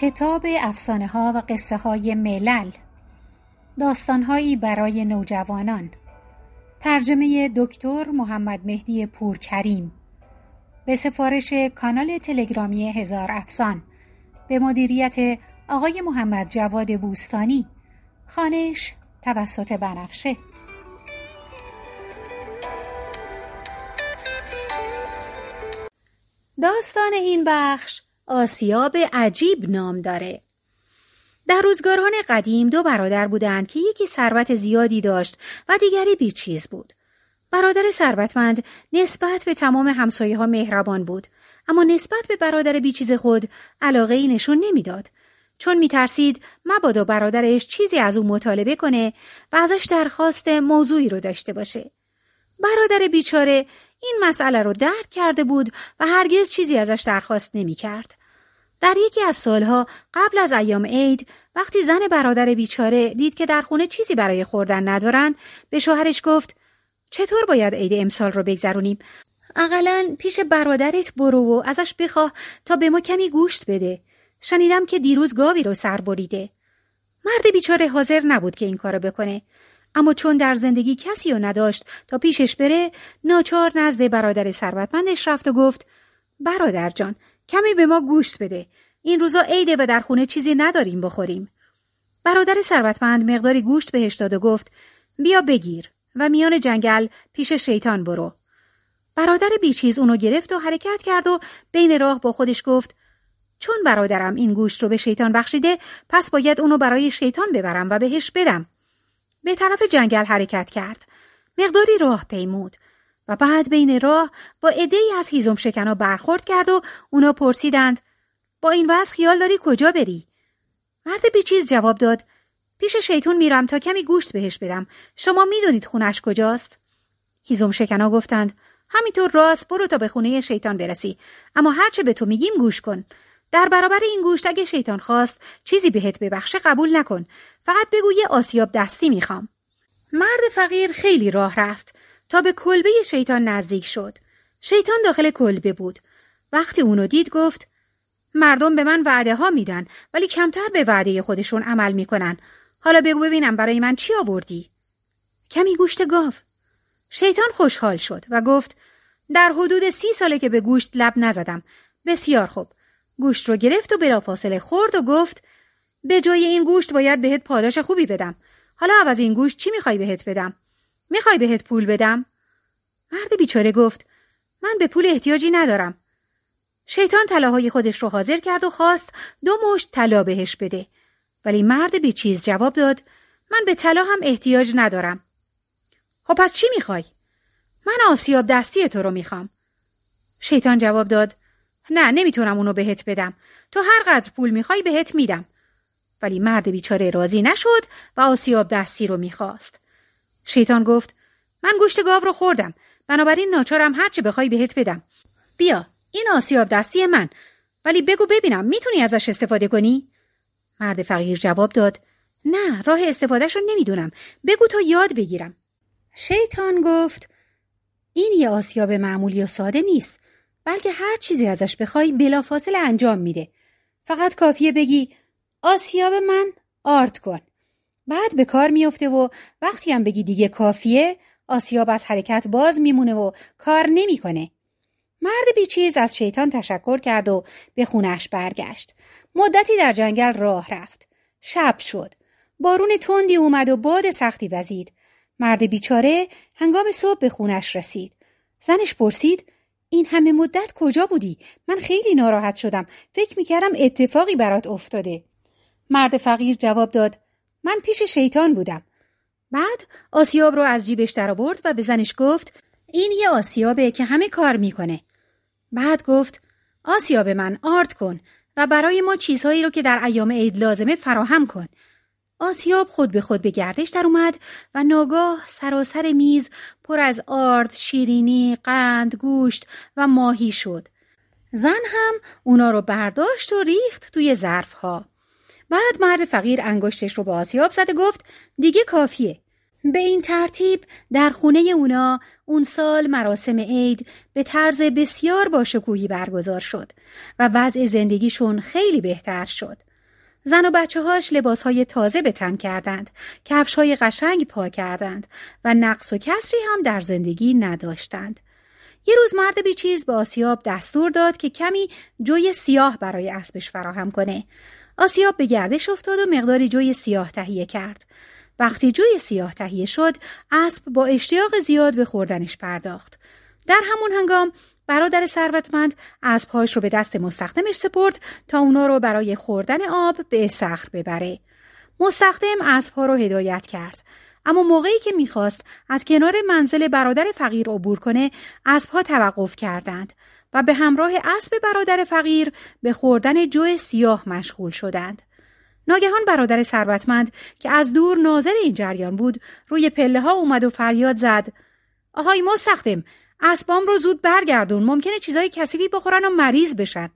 کتاب افسانه ها و قصه های ملل داستانهایی برای نوجوانان. ترجمه دکتر محمد مهدی پورکریم. به سفارش کانال تلگرامی هزار افسان. به مدیریت آقای محمد جواد بوستانی. خانش توسط بنفشه. داستان این بخش آسیاب عجیب نام داره. در روزگاران قدیم دو برادر بودند که یکی ثروت زیادی داشت و دیگری بیچیز بود. برادر ثروتمند نسبت به تمام همسایه ها مهربان بود اما نسبت به برادر بیچیز خود علاقه ای نشون نمی‌داد چون میترسید مبادا برادرش چیزی از او مطالبه کنه و ازش درخواست موضوعی رو داشته باشه. برادر بیچاره این مسئله رو درک کرده بود و هرگز چیزی ازش درخواست نمی کرد. در یکی از سالها قبل از ایام عید وقتی زن برادر بیچاره دید که در خونه چیزی برای خوردن ندارن به شوهرش گفت چطور باید عید امسال رو بگذرونیم؟ اقلا پیش برادرت برو و ازش بخواه تا به ما کمی گوشت بده. شنیدم که دیروز گاوی رو سر بریده. مرد بیچاره حاضر نبود که این کارو بکنه. اما چون در زندگی کسی رو نداشت تا پیشش بره ناچار نزد برادر ثروتمندش رفت و گفت برادر جان کمی به ما گوشت بده. این روزا عیده و در خونه چیزی نداریم بخوریم. برادر ثروتمند مقداری گوشت بهش داد و گفت بیا بگیر و میان جنگل پیش شیطان برو. برادر بیچیز اونو گرفت و حرکت کرد و بین راه با خودش گفت چون برادرم این گوشت رو به شیطان بخشیده پس باید اونو برای شیطان ببرم و بهش بدم. به طرف جنگل حرکت کرد. مقداری راه پیمود. و بعد بین راه با عدهای از هیزم شکنا برخورد کرد و اونا پرسیدند با این وضع خیال داری کجا بری؟ مرد بیچیز جواب داد پیش شیطون میرم تا کمی گوشت بهش بدم شما می‌دونید خونش کجاست؟ هیزم شکنا گفتند همینطور راست برو تا به خونه شیطان برسی اما هرچه به تو میگیم گوش کن. در برابر این گوشت اگه شیطان خواست چیزی بهت ببخشه قبول نکن فقط بگو یه آسیاب دستی می‌خوام. مرد فقیر خیلی راه رفت. تا به کلبه شیطان نزدیک شد. شیطان داخل کلبه بود. وقتی اونو دید گفت مردم به من وعده ها میدن ولی کمتر به وعده خودشون عمل می‌کنن. حالا بگو ببینم برای من چی آوردی؟ کمی گوشت گاو. شیطان خوشحال شد و گفت در حدود سی ساله که به گوشت لب نزدم. بسیار خوب. گوشت رو گرفت و بلافاصله خورد و گفت به جای این گوشت باید بهت پاداش خوبی بدم. حالا عوض این گوشت چی می‌خوای بهت بدم؟ می‌خوای بهت پول بدم؟ مرد بیچاره گفت من به پول احتیاجی ندارم. شیطان طلاهای خودش رو حاضر کرد و خواست دو مشت طلا بهش بده. ولی مرد بیچیز جواب داد من به طلا هم احتیاج ندارم. خب پس چی می‌خوای؟ من آسیاب دستی تو رو می‌خوام. شیطان جواب داد نه نمی‌تونم اونو بهت بدم. تو هر قدر پول می‌خوای بهت میدم. ولی مرد بیچاره راضی نشد و آسیاب دستی رو می‌خواست. شیطان گفت من گوشت گاو رو خوردم. بنابراین ناچارم هرچه بخوای بهت بدم. بیا این آسیاب دستی من. ولی بگو ببینم می‌تونی ازش استفاده کنی؟ مرد فقیر جواب داد نه راه استفادهش رو نمی‌دونم. بگو تا یاد بگیرم. شیطان گفت این یه آسیاب معمولی و ساده نیست بلکه هر چیزی ازش بخوای بلافاصله انجام میده. فقط کافیه بگی آسیاب من آرد کن. بعد به کار میفته و وقتی هم بگی دیگه کافیه آسیاب از حرکت باز میمونه و کار نمی‌کنه. مرد بیچیز از شیطان تشکر کرد و به خونش برگشت. مدتی در جنگل راه رفت. شب شد. بارون تندی اومد و باد سختی وزید. مرد بیچاره هنگام صبح به خونش رسید. زنش پرسید این همه مدت کجا بودی؟ من خیلی ناراحت شدم. فکر می‌کردم اتفاقی برات افتاده. مرد فقیر جواب داد من پیش شیطان بودم. بعد آسیاب رو از جیبش در آورد و به زنش گفت این یه آسیابه که همه کار می‌کنه. بعد گفت آسیاب من آرد کن و برای ما چیزهایی رو که در ایام عید لازمه فراهم کن. آسیاب خود به خود به گردش در اومد و ناگاه سراسر میز پر از آرد، شیرینی، قند، گوشت و ماهی شد. زن هم اونا رو برداشت و ریخت توی ظرفها. بعد مرد فقیر انگشتش رو به آسیاب زد و گفت دیگه کافیه. به این ترتیب در خونه اونا اون سال مراسم عید به طرز بسیار باشکوهی برگزار شد و وضع زندگیشون خیلی بهتر شد. زن و بچه هاش لباس های تازه به تن کردند، کفش های قشنگ پا کردند و نقص و کسری هم در زندگی نداشتند. یه روز مرد بیچیز به آسیاب دستور داد که کمی جوی سیاه برای اسبش فراهم کنه. آسیاب به گردش افتاد و مقداری جوی سیاه تهیه کرد. وقتی جوی سیاه تهیه شد، اسب با اشتیاق زیاد به خوردنش پرداخت. در همون هنگام برادر ثروتمند اسبهاش رو به دست مستخدمش سپرد تا اونا رو برای خوردن آب به استخر ببره. مستخدم اسبها رو هدایت کرد. اما موقعی که می‌خواست از کنار منزل برادر فقیر عبور کنه اسبها توقف کردند و به همراه اسب برادر فقیر به خوردن جو سیاه مشغول شدند. ناگهان برادر ثروتمند که از دور ناظر این جریان بود روی پله ها اومد و فریاد زد آهای مستخدم اسبام رو زود برگردون ممکنه چیزای کثیفی بخورن و مریض بشن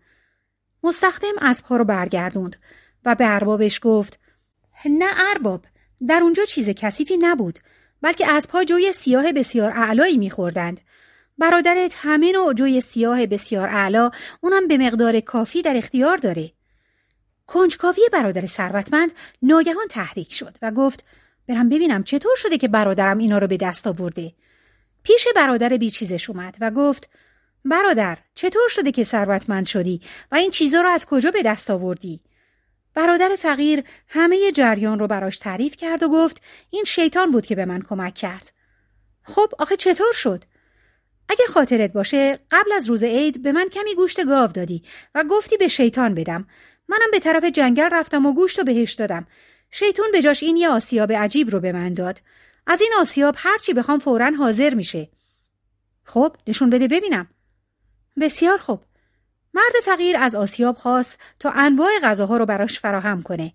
مستخدم اسبها رو برگردوند و به اربابش گفت نه ارباب در اونجا چیز کثیفی نبود بلکه اسبها جوی سیاه بسیار اعلایی میخوردند. برادرت همه نوع جوی سیاه بسیار اعلا اونم به مقدار کافی در اختیار داره. کنجکاوی برادر ثروتمند ناگهان تحریک شد و گفت برم ببینم چطور شده که برادرم اینا رو به دست آورده. پیش برادر بیچیزش اومد و گفت برادر چطور شده که ثروتمند شدی و این چیزا رو از کجا به دست آوردی؟ برادر فقیر همه جریان رو براش تعریف کرد و گفت این شیطان بود که به من کمک کرد. خب آخه چطور شد؟ اگه خاطرت باشه قبل از روز عید به من کمی گوشت گاو دادی و گفتی به شیطان بدم. منم به طرف جنگل رفتم و گوشت رو بهش دادم. شیطون به جاش این یه آسیاب عجیب رو به من داد. از این آسیاب هرچی بخوام فورا حاضر میشه. خب نشون بده ببینم. بسیار خوب. مرد فقیر از آسیاب خواست تا انواع غذاها رو براش فراهم کنه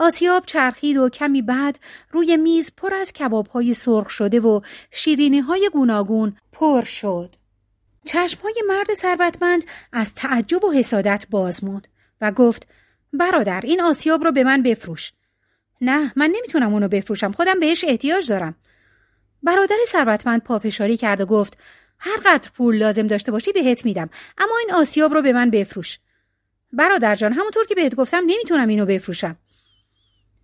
آسیاب چرخید و کمی بعد روی میز پر از کبابهای سرخ شده و شیرینی های گوناگون پر شد. چشمهای مرد ثروتمند از تعجب و حسادت باز موند و گفت برادر این آسیاب رو به من بفروش. نه من نمی‌تونم اونو بفروشم خودم بهش احتیاج دارم. برادر ثروتمند پافشاری کرد و گفت هر قدر پول لازم داشته باشی بهت میدم. اما این آسیاب رو به من بفروش. برادر جان همونطور که بهت گفتم نمی‌تونم اینو بفروشم.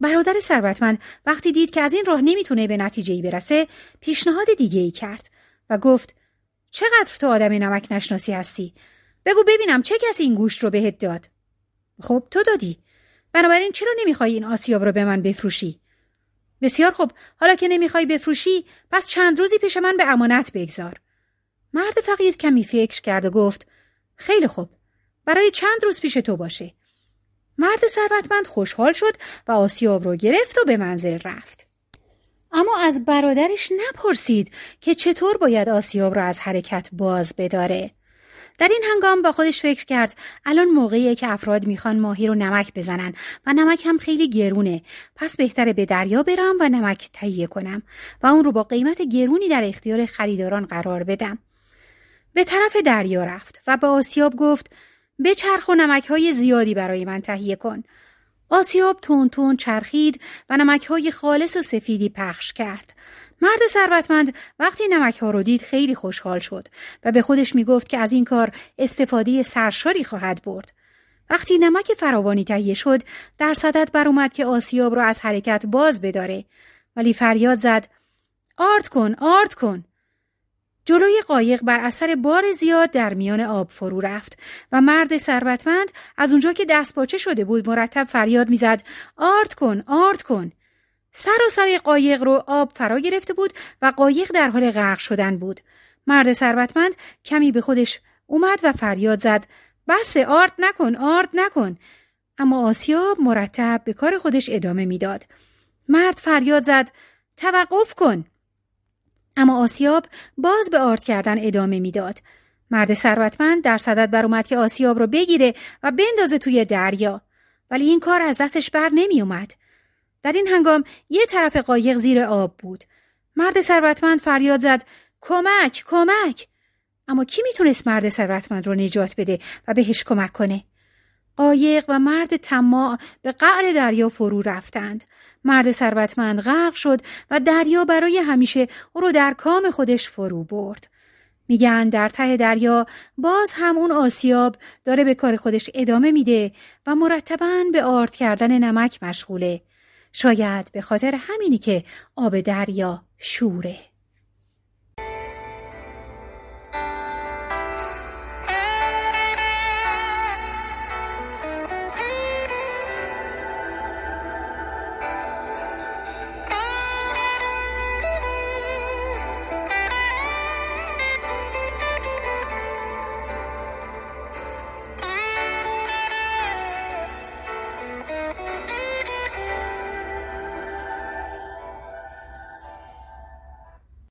برادر ثروتمند وقتی دید که از این راه نمی‌تونه به نتیجه ای برسه پیشنهاد دیگه ای کرد و گفت چقدر تو آدم نمک نشناسی هستی؟ بگو ببینم چه کسی این گوشت رو بهت داد؟ خب تو دادی. بنابراین چرا نمی‌خوای این آسیاب رو به من بفروشی؟ بسیار خوب حالا که نمی‌خوای بفروشی پس چند روزی پیش من به امانت بگذار. مرد فقیر کمی فکر کرد و گفت خیلی خوب برای چند روز پیش تو باشه مرد ثروتمند خوشحال شد و آسیاب رو گرفت و به منزل رفت. اما از برادرش نپرسید که چطور باید آسیاب را از حرکت باز بداره. در این هنگام با خودش فکر کرد الان موقعیه که افراد می‌خوان ماهی رو نمک بزنن و نمک هم خیلی گرونه پس بهتره به دریا برم و نمک تهیه کنم و اون رو با قیمت گرونی در اختیار خریداران قرار بدم. به طرف دریا رفت و به آسیاب گفت به چرخ و نمک های زیادی برای من تهیه کن. آسیاب تون تون چرخید و نمک های خالص و سفیدی پخش کرد. مرد ثروتمند وقتی نمک ها رو دید خیلی خوشحال شد و به خودش می گفت که از این کار استفاده سرشاری خواهد برد. وقتی نمک فراوانی تهیه شد در صدد بر اومد که آسیاب را از حرکت باز بداره ولی فریاد زد آرد کن آرد کن جلوی قایق بر اثر بار زیاد در میان آب فرو رفت و مرد ثروتمند از اونجا که دست باچه شده بود مرتب فریاد می‌زد آرد کن آرد کن. سر و سر قایق رو آب فرا گرفته بود و قایق در حال غرق شدن بود. مرد ثروتمند کمی به خودش اومد و فریاد زد بس آرد نکن آرد نکن. اما آسیاب مرتب به کار خودش ادامه می‌داد. مرد فریاد زد توقف کن. اما آسیاب باز به آرد کردن ادامه می‌داد. مرد ثروتمند در صدد بر اومد که آسیاب رو بگیره و بندازه توی دریا ولی این کار از دستش بر نمی اومد. در این هنگام یه طرف قایق زیر آب بود. مرد ثروتمند فریاد زد کمک کمک اما کی می‌تونست مرد ثروتمند رو نجات بده و بهش کمک کنه؟ قایق و مرد طماع به قعر دریا فرو رفتند. مرد ثروتمند غرق شد و دریا برای همیشه او را در کام خودش فرو برد. میگن در ته دریا باز هم اون آسیاب داره به کار خودش ادامه میده و مرتبا به آرد کردن نمک مشغوله. شاید به خاطر همینی که آب دریا شوره.